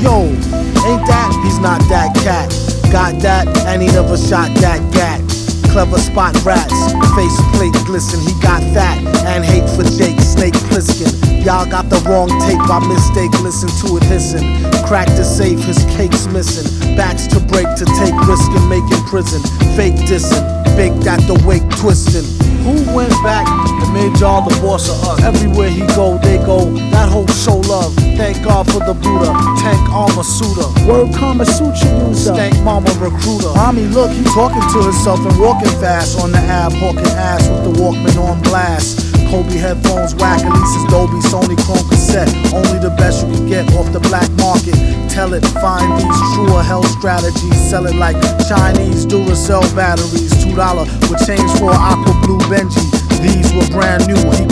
Yo, ain't that? He's not that cat. Got that, and he never shot that gat. Clever spot rats, face plate glisten. He got fat and hate for Jake Snake Plissken. Y'all got the wrong tape by mistake. Listen to it hissing. Crack to safe, his cake's missing. Backs to break to take risk and make in prison. Fake dissing, baked at the wake twisting. Who went back made y'all the boss of us? Everywhere he go, they go. That whole show love. Thank God for the Buddha. Tank armor suitor. Word Kama Sutra user. Stank mama recruiter. Mommy, look, he talking to himself and walking fast on the ab, hawking ass with the Walkman on blast. Kobe headphones, whack, Elise's Dolby, Sony Chrome cassette. Only the best you can get off the black market. Tell it, find these truer hell strategies. Sell it like Chinese Duracell batteries. Two dollar with change for aqua blue Benji. New. Gingerly.